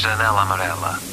janela amarela.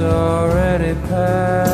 Already passed.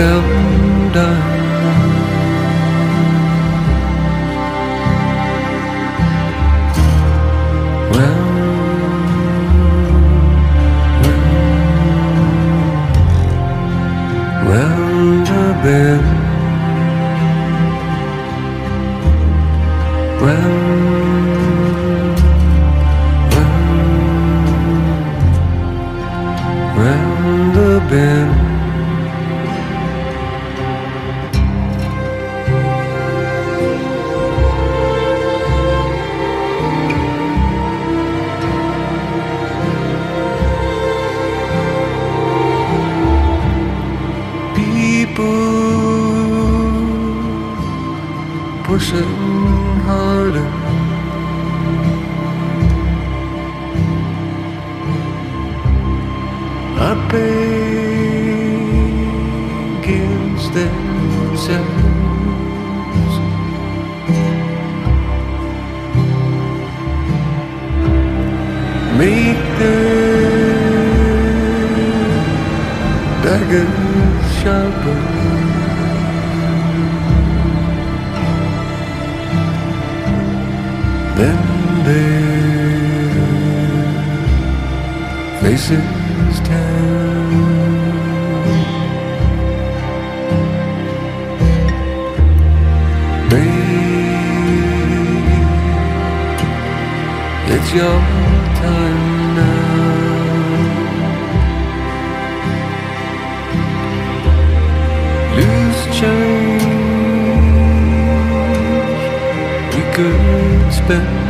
help your time now. Loose change we could spend.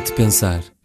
Hesite Pensar.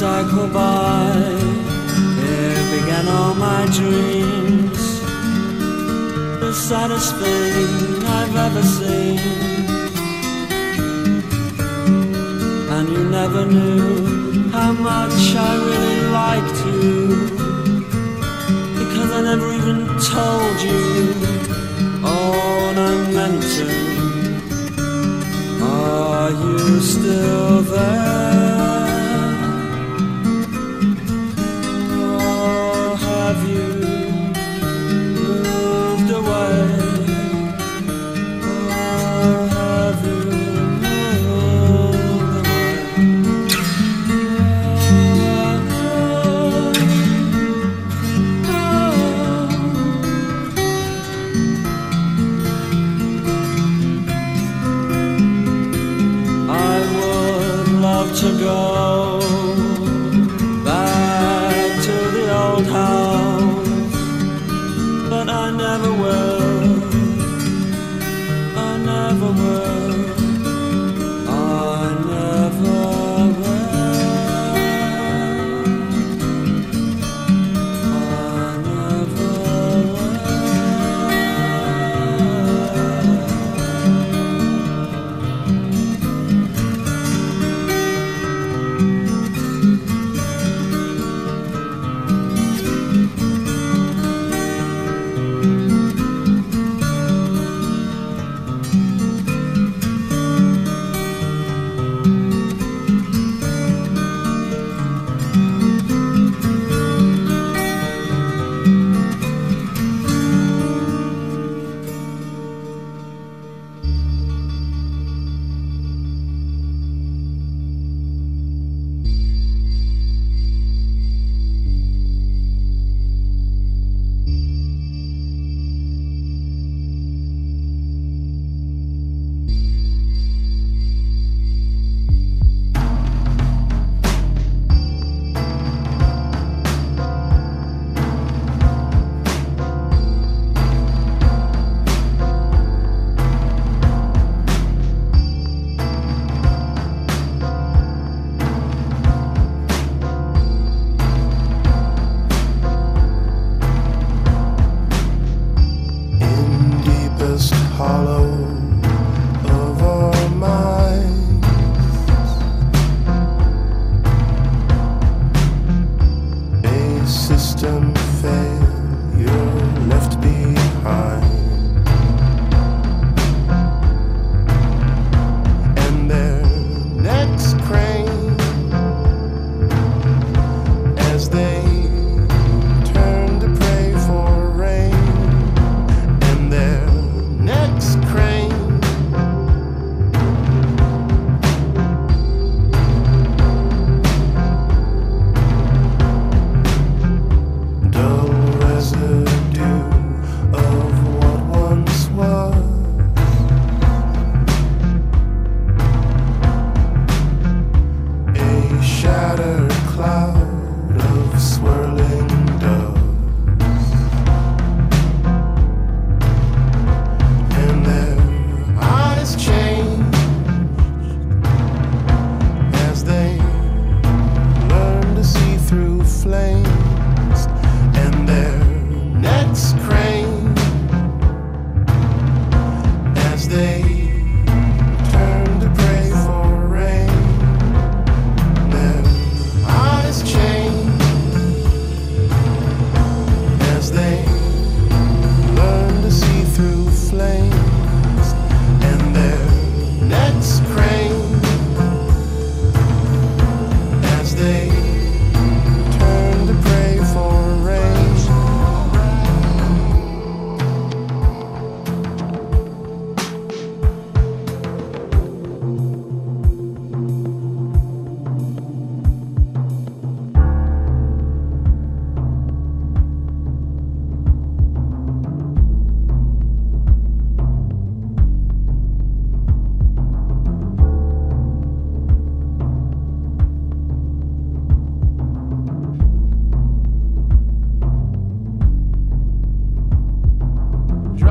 cycle by. There began all my dreams. The saddest thing I've ever seen. And you never knew how much I really liked you. Because I never even told you all I meant to. Are you still there?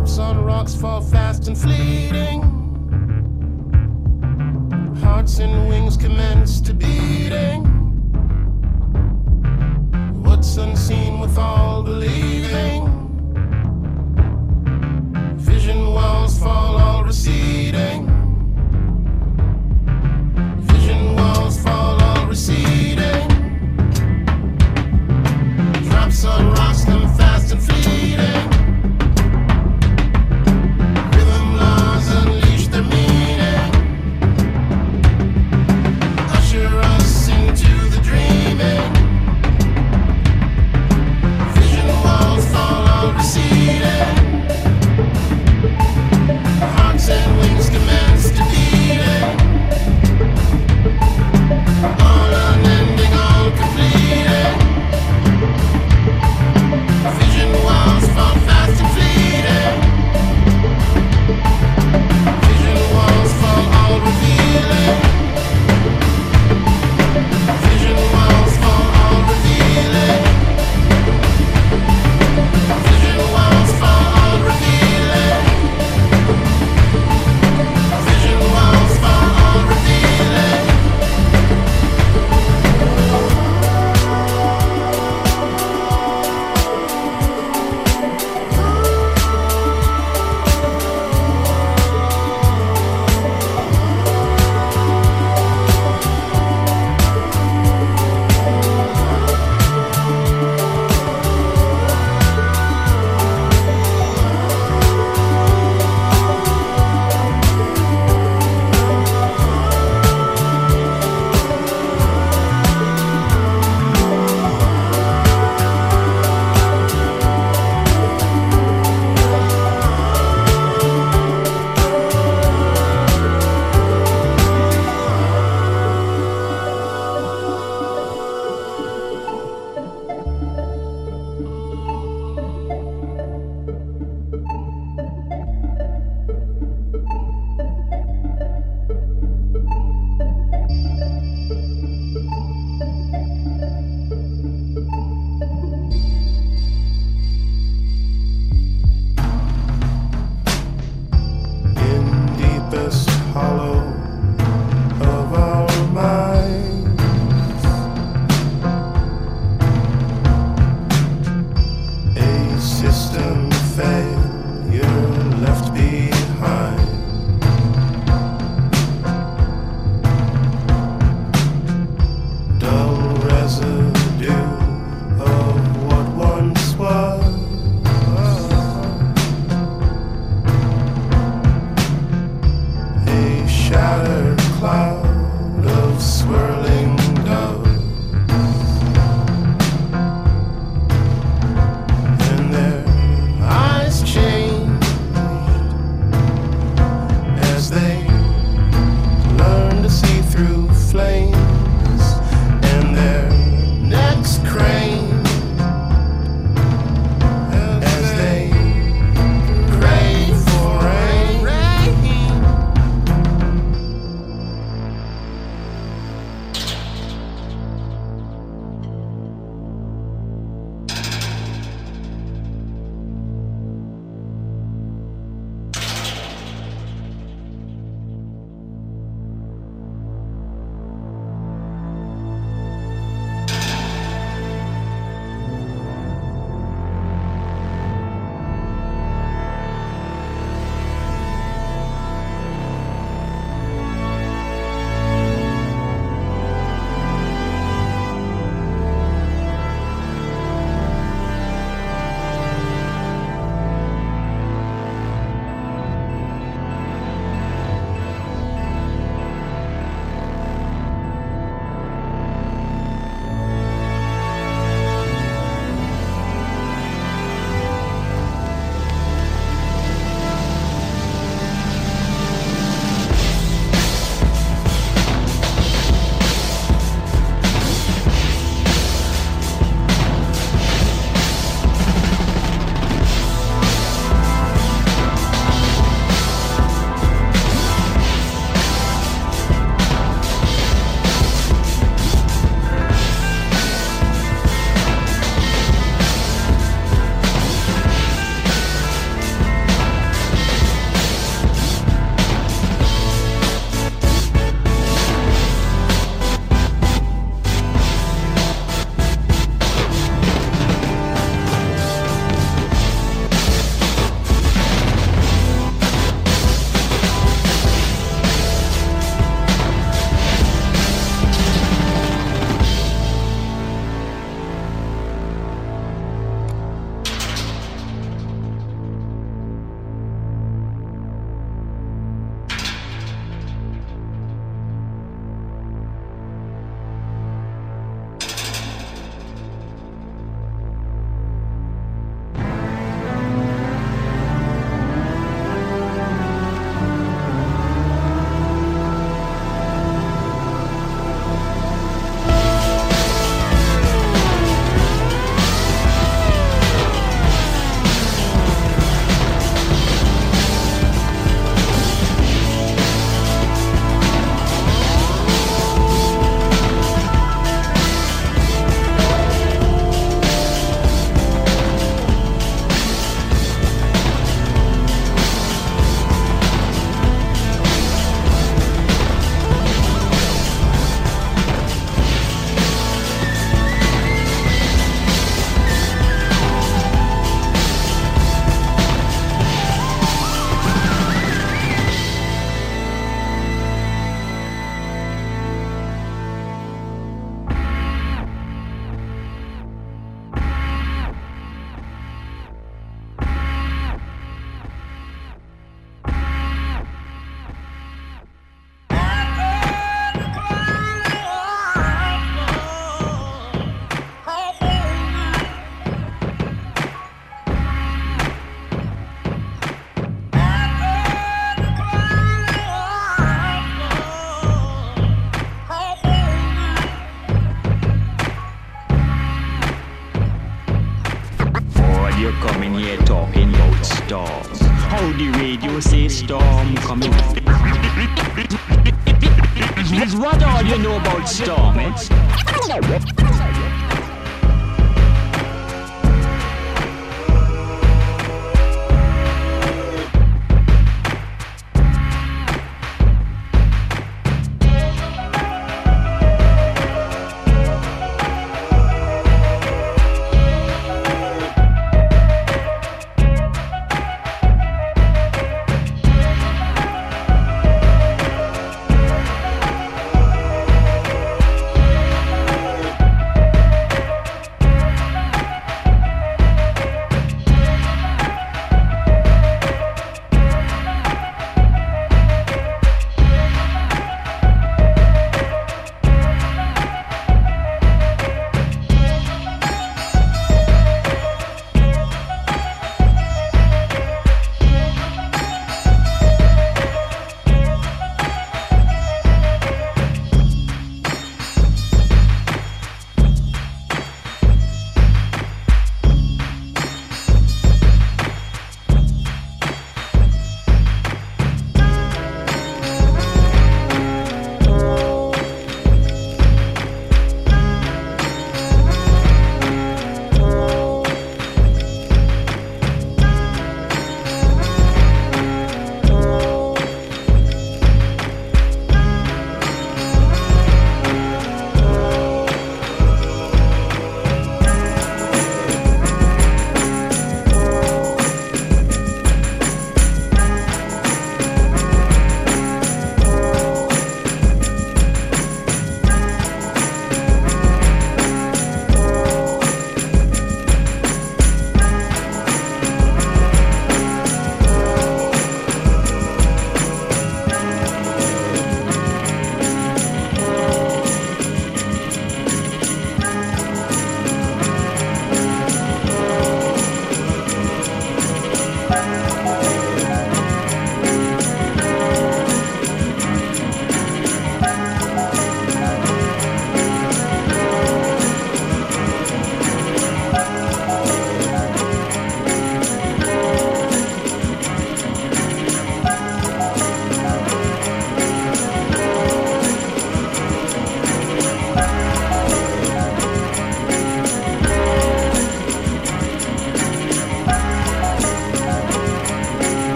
Drops on rocks fall fast and fleeting. Hearts and wings commence to beating. What's unseen with all believing? Vision walls fall all receding.